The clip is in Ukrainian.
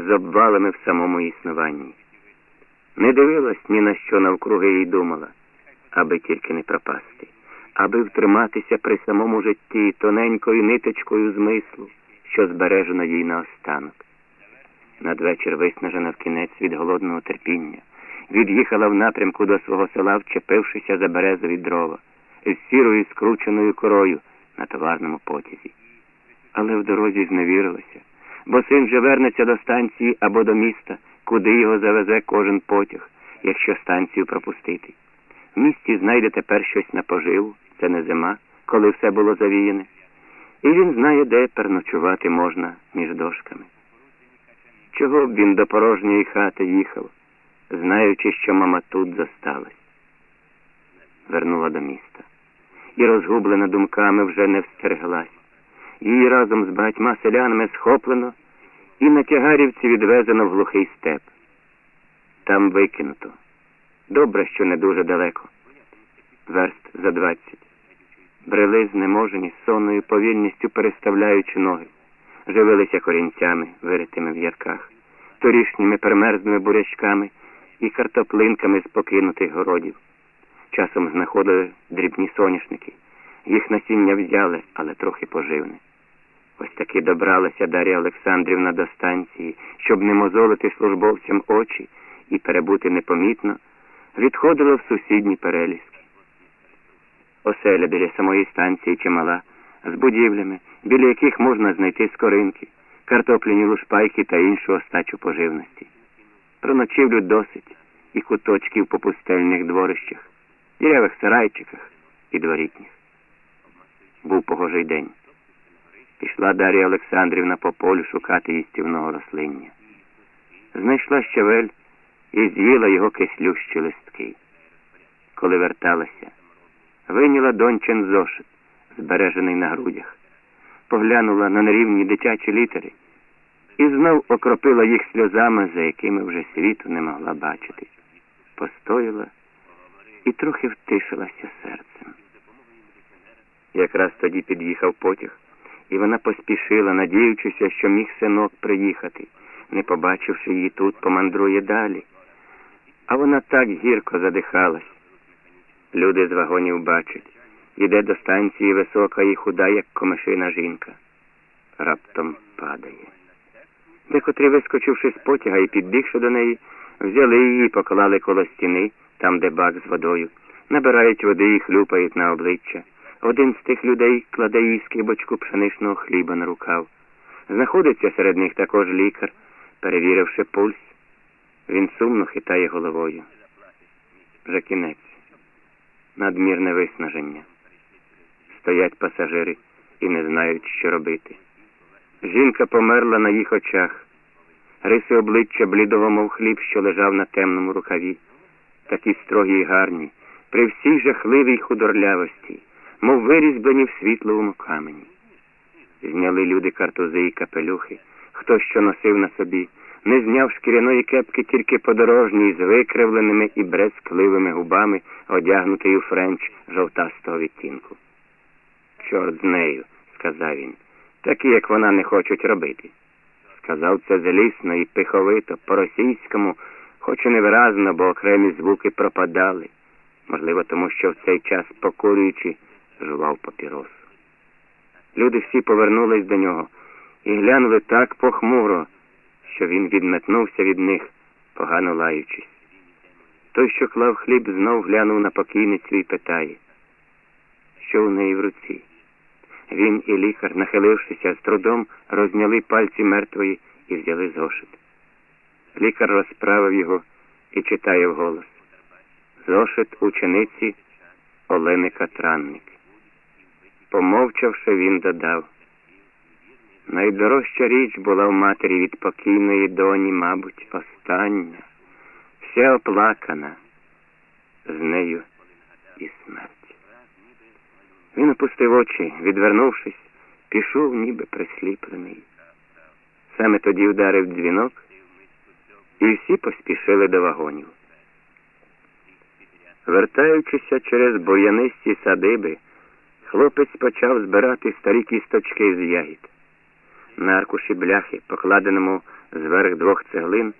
з обвалами в самому існуванні. Не дивилась ні на що навкруги і думала, аби тільки не пропасти, аби втриматися при самому житті тоненькою ниточкою змислу, що збережено їй наостанок. Надвечір виснажена в кінець від голодного терпіння, від'їхала в напрямку до свого села, вчепившися за березові дрова, з сірою скрученою корою на товарному потязі. Але в дорозі зневірилася, бо син же вернеться до станції або до міста, куди його завезе кожен потяг, якщо станцію пропустити. В місті знайде тепер щось на поживу, це не зима, коли все було завіяне, і він знає, де перночувати можна між дошками. Чого б він до порожньої хати їхав, знаючи, що мама тут зосталась? Вернула до міста і, розгублена думками, вже не встереглась. Її разом з багатьма селянами схоплено і на тягарівці відвезено в глухий степ. Там викинуто. Добре, що не дуже далеко. Верст за двадцять. Брели знеможені, сонною повільністю переставляючи ноги, живилися корінцями, виритими в ярках, торішніми перемерзними бурячками і картоплинками з покинутих городів. Часом знаходили дрібні соняшники. Їх насіння взяли, але трохи поживне. Ось таки добралася Дар'я Олександрівна до станції, щоб не мозолити службовцям очі і перебути непомітно, відходила в сусідні переліски. Оселя біля самої станції чимала, з будівлями, біля яких можна знайти скоринки, картопляні лушпайки та іншу остачу поживності. Про ночівлю досить і куточків по пустельних дворищах, дірявих сарайчиках і дворітніх. Був погожий день. Пішла Дар'я Олександрівна по полю шукати їстівного рослиння. Знайшла щавель і з'їла його кислющі листки. Коли верталася, вийняла дончин зошит, збережений на грудях, поглянула на нерівні дитячі літери і знов окропила їх сльозами, за якими вже світу не могла бачити. Постояла і трохи втишилася серцем. Якраз тоді під'їхав потяг, і вона поспішила, надіючися, що міг синок приїхати, не побачивши її тут, помандрує далі. А вона так гірко задихалась. Люди з вагонів бачать, іде до станції висока і худа, як комишина жінка. Раптом падає. Декотрі, вискочивши з потяга і підбігши до неї, взяли її і поклали коло стіни, там, де бак з водою, набирають води і хлюпають на обличчя. Один з тих людей кладе їй скибочку пшеничного хліба на рукав. Знаходиться серед них також лікар, перевіривши пульс. Він сумно хитає головою. Вже кінець. Надмірне виснаження. Стоять пасажири і не знають, що робити. Жінка померла на їх очах. Риси обличчя блідого, мов хліб, що лежав на темному рукаві, такі строгі й гарні, при всій жахливій худорлявості, мов вирізблені в світловому камені. Зняли люди картузи і капелюхи, хто що носив на собі, не зняв шкіряної кепки тільки подорожній з викривленими і брезкливими губами, одягнутий у френч жовтастого відтінку. Чорт з нею, сказав він, такі, як вона, не хочуть робити. Сказав це злісно і пиховито, по-російському, хоч і невиразно, бо окремі звуки пропадали, можливо, тому що в цей час, покурюючи, жував папіросу. Люди всі повернулись до нього і глянули так похмуро, що він відметнувся від них, погано лаючись. Той, що клав хліб, знов глянув на покійницю і питає, що у неї в руці. Він і лікар, нахилившися з трудом, розняли пальці мертвої і взяли зошит. Лікар розправив його і читає вголос. Зошит учениці Олени Катранник. Помовчавши, він додав. Найдорожча річ була в матері від покійної доні, мабуть, остання, вся оплакана, з нею і смерть. Він опустив очі, відвернувшись, пішов, ніби присліплений. Саме тоді вдарив дзвінок, і всі поспішили до вагонів. Вертаючися через боянисті садиби, хлопець почав збирати старі кісточки з ягід. На аркуші бляхи, покладеному зверх двох цеглин